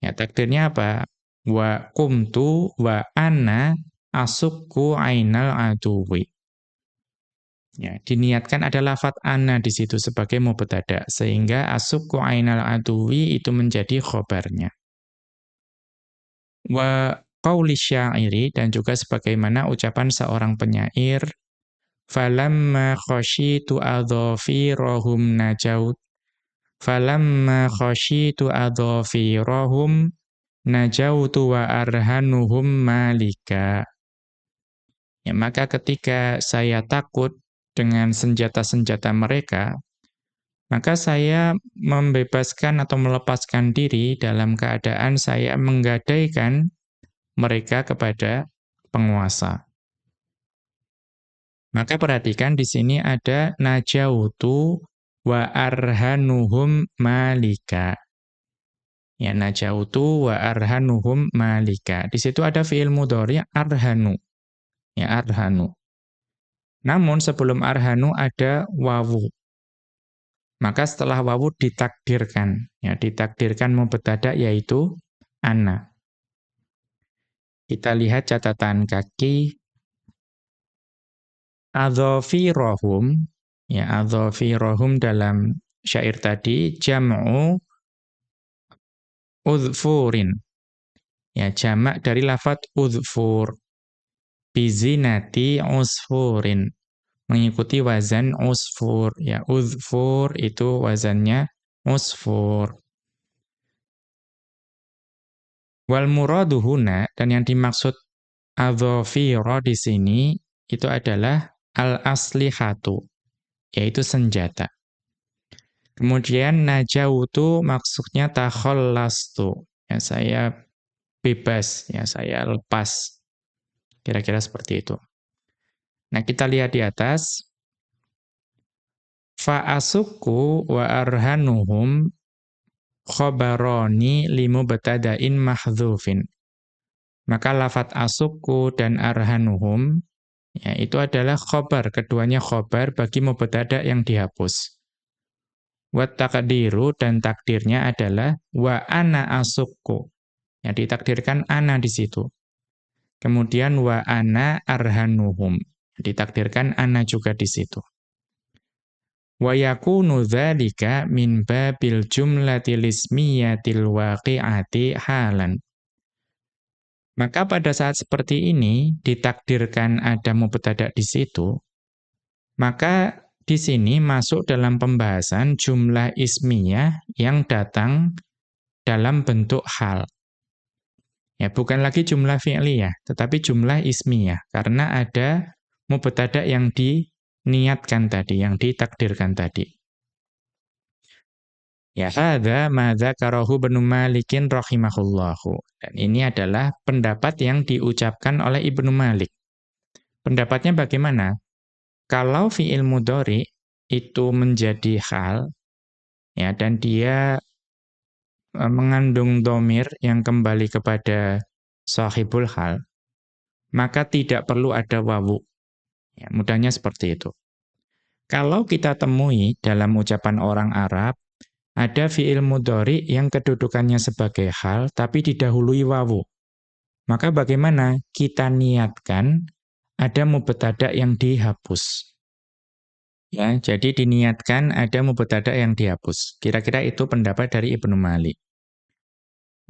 Ya takdirnya apa? wa kumtu wa ana asukku ainal aduwi. Ya, diniatkan ada lafat ana di situ sebagai mubtada sehingga asukku ainal aduwi itu menjadi khobarnya. Wa qauli syairi dan juga sebagaimana ucapan seorang penyair falamma khashitu adhafirahum najaut falamma khashitu adhafirahum najautu wa arhanuhum malika. Ya, maka ketika saya takut dengan senjata-senjata mereka, maka saya membebaskan atau melepaskan diri dalam keadaan saya menggadaikan mereka kepada penguasa. Maka perhatikan di sini ada najautu wa arhanuhum malika. Ya najautu wa arhanuhum malika. Di situ ada fiil mudhari arhanu. Ya, arhanu. Namun sebelum arhanu ada wawu. Maka setelah wawu ditakdirkan. Ya, ditakdirkan mubtada yaitu ana. Kita lihat catatan kaki rohum ya rohum dalam syair tadi jam'u udhfurin ya jamak dari lafat udhfur bizinati usfurin mengikuti wazan usfur ya udhfur itu wazannya usfur wal muradu huna dan yang dimaksud adhafira di sini itu adalah al-aslihatu, yaitu senjata. Kemudian najautu maksudnya takhallastu. Ya, saya bebas, ya saya lepas. Kira-kira seperti itu. Nah, kita lihat di atas. Fa'asuku wa arhanuhum khobaroni limu betadain mahdzufin. Maka lafat asuku dan arhanuhum Ya, itu adalah khobar, keduanya khobar bagi mubtada yang dihapus. Wa taqdiru dan takdirnya adalah wa ana asukku. Ya, ditakdirkan ana di situ. Kemudian wa ana arhanuhum. Ditakdirkan ana juga di situ. Wa yakunu dzalika min babil jumlatil ismiyatil waqi'ati halan. Maka pada saat seperti ini ditakdirkan ada mubtada di situ, maka di sini masuk dalam pembahasan jumlah ismiyah yang datang dalam bentuk hal. Ya, bukan lagi jumlah fi'liyah, tetapi jumlah ismiyah karena ada mubtada yang diniatkan tadi, yang ditakdirkan tadi. Ya hadza ma dzakarahu Malikin rahimahullahu. Dan ini adalah pendapat yang diucapkan oleh Ibnu Malik. Pendapatnya bagaimana? Kalau fi'il mudhari itu menjadi hal ya dan dia mengandung domir yang kembali kepada sahibul hal, maka tidak perlu ada wawu. Ya, mudahnya seperti itu. Kalau kita temui dalam ucapan orang Arab, ada fi'il mudhari yang kedudukannya sebagai hal tapi didahului wawu. Maka bagaimana kita niatkan ada mubtada yang dihapus. Ya, jadi diniatkan ada mubtada yang dihapus. Kira-kira itu pendapat dari Ibnu Malik.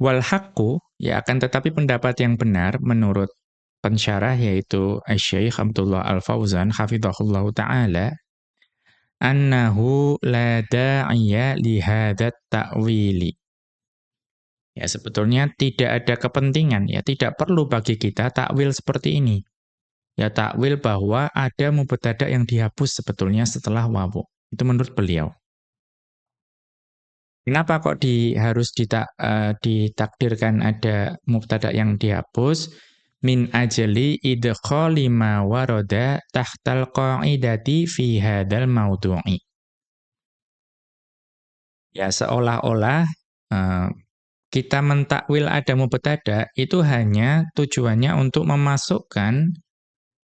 Wal haqqu ya akan tetapi pendapat yang benar menurut pensyarah yaitu Asy-Syaikh Abdullah Al-Fauzan hafizahullahu taala annahu la da'iya li ta'wili. Ya sebetulnya tidak ada kepentingan, ya tidak perlu bagi kita takwil seperti ini. Ya takwil bahwa ada mubtada yang dihapus sebetulnya setelah wawu. Itu menurut beliau. Kenapa kok di, harus ditak, uh, ditakdirkan ada mubtada yang dihapus? min ajli idkhali ma warada tahtal qa'idati fi hadzal mawdu'i. Ya seolah-olah uh, kita mentakwil ada mubtada itu hanya tujuannya untuk memasukkan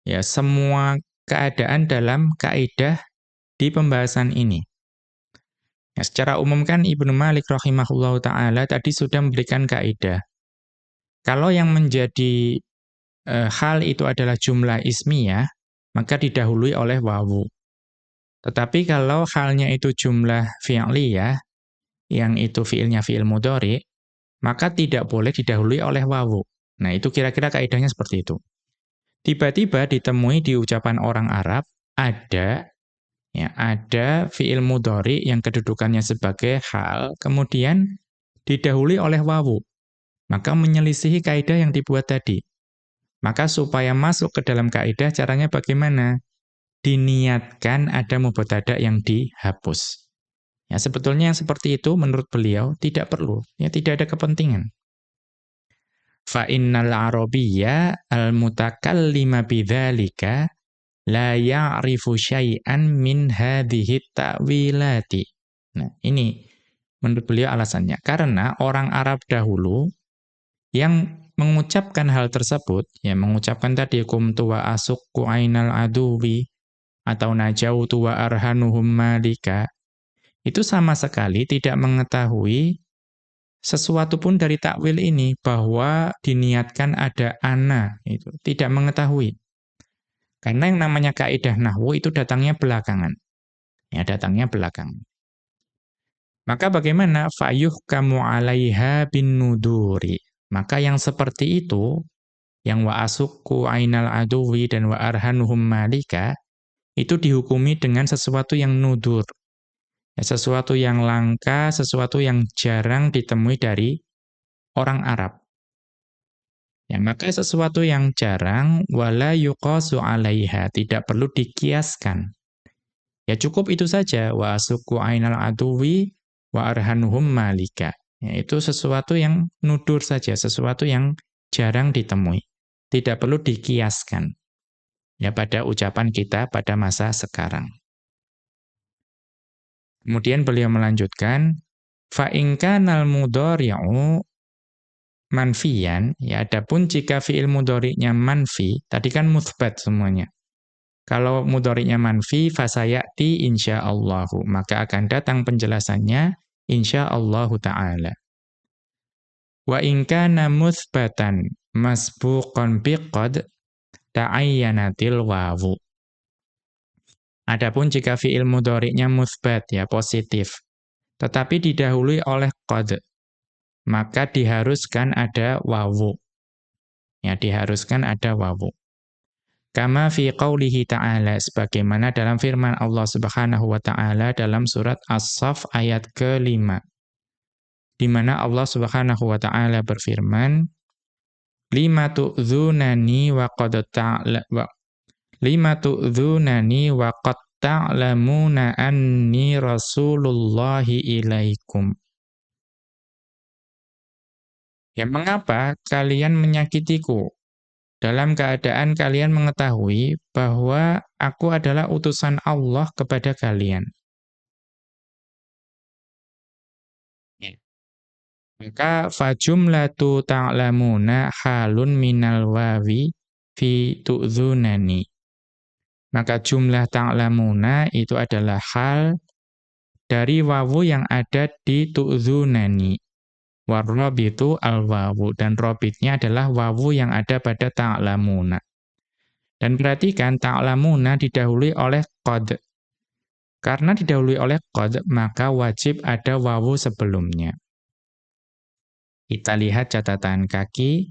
ya semua keadaan dalam kaidah di pembahasan ini. Ya, secara umum kan Ibnu Malik rahimahullahu taala tadi sudah memberikan kaidah. Kalau yang menjadi e, hal itu adalah jumlah ismiyah, maka didahului oleh wawu. Tetapi kalau halnya itu jumlah fi'liyah, yang itu fi'ilnya fi'il mudhari, maka tidak boleh didahului oleh wawu. Nah, itu kira-kira kaidahnya seperti itu. Tiba-tiba ditemui di ucapan orang Arab ada ya, ada fi'il mudhari yang kedudukannya sebagai hal kemudian didahului oleh wawu. Maka menyelisihi kaidah yang dibuat tadi. Maka supaya masuk ke dalam kaidah caranya bagaimana? Diniatkan ada mubtada yang dihapus. Ya sebetulnya yang seperti itu menurut beliau tidak perlu, ya tidak ada kepentingan. Fa innal arabiyya al mutakallima bidzalika la ya'rifu syai'an min hadhihi ta'wilati. Nah, ini menurut beliau alasannya. Karena orang Arab dahulu yang mengucapkan hal tersebut, ya mengucapkan tadi kumtu wa asukku ainal aduwi atau najautu wa arhanuhum malika, itu sama sekali tidak mengetahui sesuatu pun dari takwil ini bahwa diniatkan ada ana itu tidak mengetahui. Karena yang namanya kaidah nahwu itu datangnya belakangan. Ya, datangnya belakangan. Maka bagaimana fayuh kamu alaiha bin nuduri? Maka yang seperti itu, yang wa asukku ainal aduwi dan wa arhanuhum malika, itu dihukumi dengan sesuatu yang nudur. Ya, sesuatu yang langka, sesuatu yang jarang ditemui dari orang Arab. Ya, maka sesuatu yang jarang wala yuqasu 'alaiha, tidak perlu dikiaskan. Ya cukup itu saja wa asukku ainal aduwi wa arhanuhum malika. Ya, itu sesuatu yang nudur saja, sesuatu yang jarang ditemui. Tidak perlu dikiaskan. Ya pada ucapan kita pada masa sekarang. Kemudian beliau melanjutkan fa in kanal manfiyan, ya adapun jika fiil mudhari'nya manfi, tadi kan muthbat semuanya. Kalau mudhari'nya manfi fasayati insyaallahu, maka akan datang penjelasannya insyaallahu taala. Wa in kana muthbatan masbuqan biqad ta'ayyanatil wawu. Adapun jika fiil mudhari'nya muthbat ya positif, tetapi didahului oleh qad, maka diharuskan ada wawu. Ya, diharuskan ada wawu. Kama fi qawlihi ta'ala sebagaimana dalam firman Allah Subhanahu wa taala dalam surat As-Saff ayat ke-5. Di mana Allah Subhanahu wa taala berfirman, "Lima tu'dzunani wa qad ta'la wa lima tu'dzunani wa qad ta'lamuna anni rasulullahi ilaikum." Ya mengapa kalian menyakitiku? Dalam keadaan kalian mengetahui bahwa aku adalah utusan Allah kepada kalian. Ya. Maka fajumlatu ta'lamuna halun minal wawi fi tu'dzunani. Maka jumlah ta'lamuna itu adalah hal dari wawu yang ada di tu'dzunani. Warrobitu al-wawu. Dan robitnya adalah wawu yang ada pada ta'lamuna. Dan perhatikan ta'lamuna didahului oleh qad. Karena didahului oleh qad, maka wajib ada wawu sebelumnya. Kita lihat catatan kaki.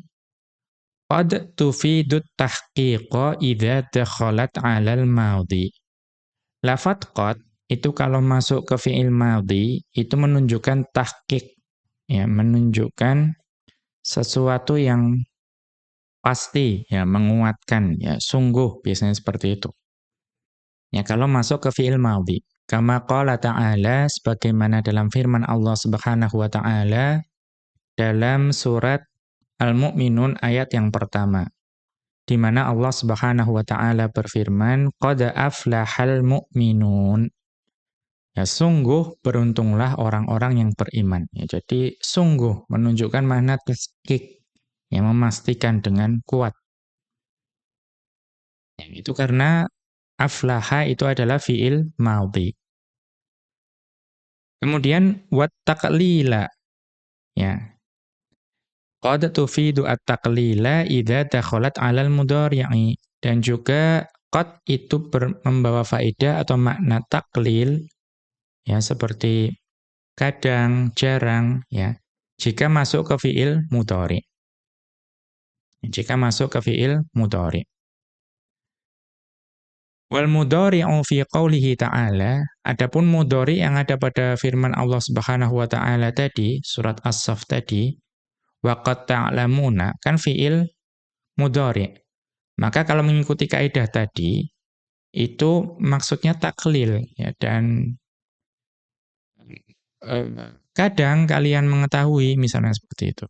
Qad tufidut tahqiqa idha dakhalat alal maudhi. Lafat qad itu kalau masuk ke fi'il maudhi, itu menunjukkan tahqiq ya menunjukkan sesuatu yang pasti ya menguatkan ya sungguh biasanya seperti itu. Ya kalau masuk ke fiil madhi kama qala ta'ala sebagaimana dalam firman Allah Subhanahu wa taala dalam surat Al-Mu'minun ayat yang pertama di mana Allah Subhanahu wa taala berfirman qad aflahal mu'minun Ya sungguh beruntunglah orang-orang yang beriman. Ya, jadi sungguh menunjukkan makna taskik yang memastikan dengan kuat. Ya, itu karena aflaha itu adalah fiil maudhi. Kemudian wat taqlila. Ya. Qad tufidu at-taqlila idza dakhalat 'alal mudhari'i dan juga qad itu membawa faedah atau makna taklil ya seperti kadang, jarang ya jika masuk ke fiil mudhari. Jika masuk ke fiil mudhari. Wal mudhari'u fi qawlihi ta'ala, adapun mudhari yang ada pada firman Allah Subhanahu wa taala tadi, surat As-Saff tadi, wa qad ta'lamuna kan fiil mudhari. Maka kalau mengikuti kaidah tadi, itu maksudnya taklil ya dan kadang kalian mengetahui misalnya seperti itu.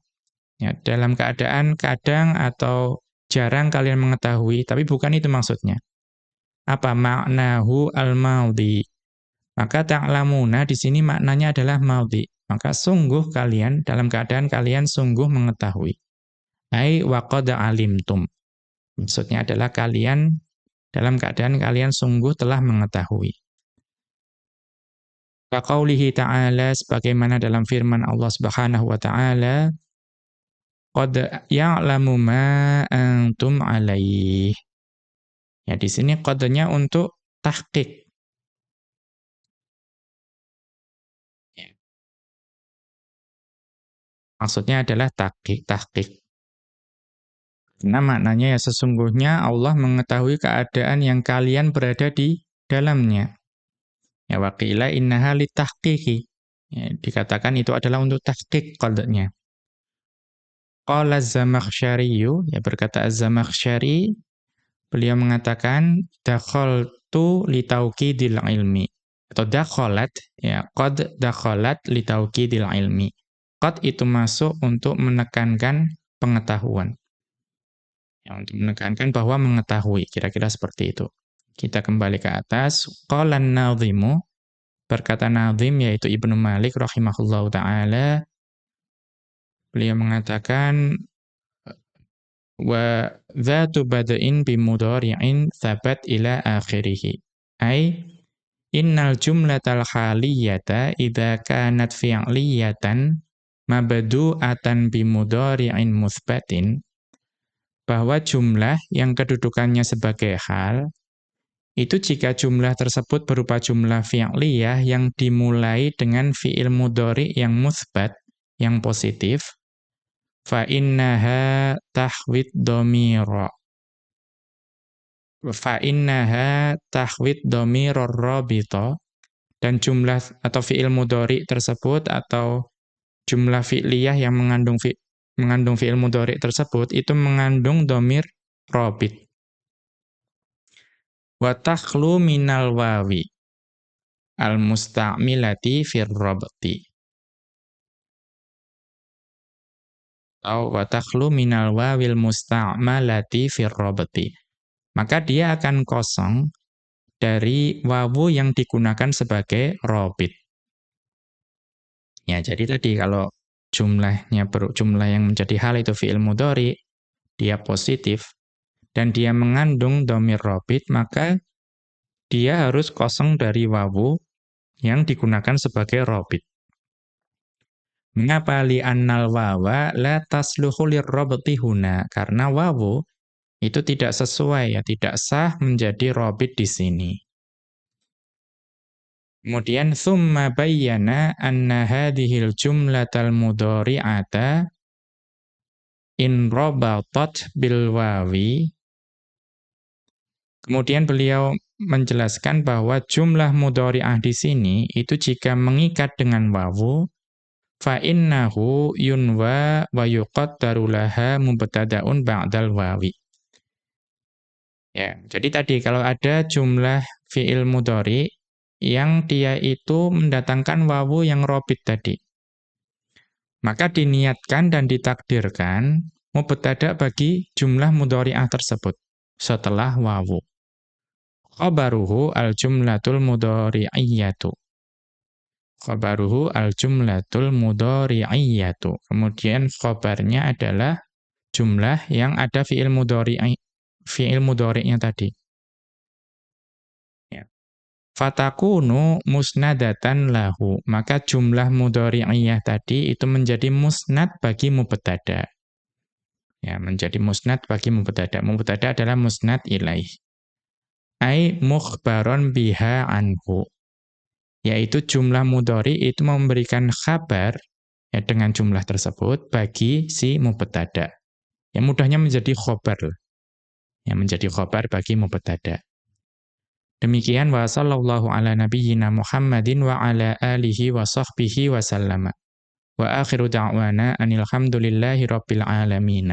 Ya, dalam keadaan kadang atau jarang kalian mengetahui, tapi bukan itu maksudnya. Apa maknahu al-maudhi? Maka ta'lamuna di sini maknanya adalah maudhi. Maka sungguh kalian dalam keadaan kalian sungguh mengetahui. Ai wa qad alimtum. Maksudnya adalah kalian dalam keadaan kalian sungguh telah mengetahui. Kaqaulihi ta'ala sebagaimana dalam firman Allah Subhanahu wa taala qad ya'lamu ma antum alaih. Ya di sini qadnya untuk tahqiq. Ya. Maksudnya adalah tahqiq, tahqiq. Nah, maknanya ya sesungguhnya Allah mengetahui keadaan yang kalian berada di dalamnya. Ya waqila innaha litahqiqi. Ya, dikatakan itu adalah untuk tahqiq qadnya. Qala Az-Zamakhsyari, ya berkata Az-Zamakhsyari, beliau mengatakan dakhaltu litauqidil ilmi. Atau dakhalat, ya qad dakhalat litauqidil ilmi. Qad itu masuk untuk menekankan pengetahuan. Ya, untuk menekankan bahwa mengetahui, kira-kira seperti itu. Kita kembali ke atas. Qalan nadhimu, berkata nadhim yaitu Ibnu Malik rahimahullahu taala beliau mengatakan wa dzatu bada'in bi mudhari'in thabat ila akhirih ai innal jumlatal haliyata idza kanat fi'liyatan mabdu'atan bi mudhari'in muthbatin bahwa jumlah yang kedudukannya sebagai hal itu jika jumlah tersebut berupa jumlah fi'liyah yang dimulai dengan fi'il mudhari yang musbat, yang positif, fa innaha tahwid dhamira. Fa innaha tahwid dhamiror rabita dan jumlah atau fi'il mudhari tersebut atau jumlah fi'liyah yang mengandung fi, mengandung fi'il mudhari tersebut itu mengandung dhamir rabit wa takhlu minal wawi al musta'milati fir rabti atau wa takhlu minal wawil musta'malati fir rabti maka dia akan kosong dari wawu yang digunakan sebagai robit. Ya, jadi tadi kalau jumlahnya jumlah yang menjadi hal itu fi'il mudhari, dia positif, dan dia mengandung domir robit, maka dia harus kosong dari wawu yang digunakan sebagai robit. Mengapa annal wawa la tasluhu lirrabti huna? Karena wawu itu tidak sesuai ya, tidak sah menjadi robit di sini. Kemudian thumma bayyana anna hadhil jumlatal mudhari'ata in rabatat bil wawi Kemudian beliau menjelaskan bahwa jumlah mudhari'ah di sini itu jika mengikat dengan wawu fa innahu yunwa wa yuqaddaru laha mubtada'un ba'dal wawi. Ya, jadi tadi kalau ada jumlah fi'il mudhari yang dia itu mendatangkan wawu yang robit tadi. Maka diniatkan dan ditakdirkan mubtada bagi jumlah mudhari'ah tersebut setelah wawu. Khabaruhu al-jumlatul mudhari'iyatu. Khabaruhu al-jumlatul mudhari'iyatu. Kemudian khabarnya adalah jumlah yang ada fi'il mudhari'i fi'il mudhari'nya tadi. Ya. Fatakunu musnadatan lahu. Maka jumlah mudhari'iyah tadi itu menjadi musnad bagi mubtada. Ya, menjadi musnad bagi mubtada. Mubtada adalah musnad ilaih ai mukhbaron biha anhu. Yaitu jumlah mudhari itu memberikan kabar ya dengan jumlah tersebut bagi si mubtada. Yang mudahnya menjadi khobar. Yang menjadi khobar bagi mubtada. Demikian wa sallallahu ala nabiyyina Muhammadin wa ala alihi wa sahbihi wa sallama. Wa akhiru da'wana anil hamdulillahi rabbil alamin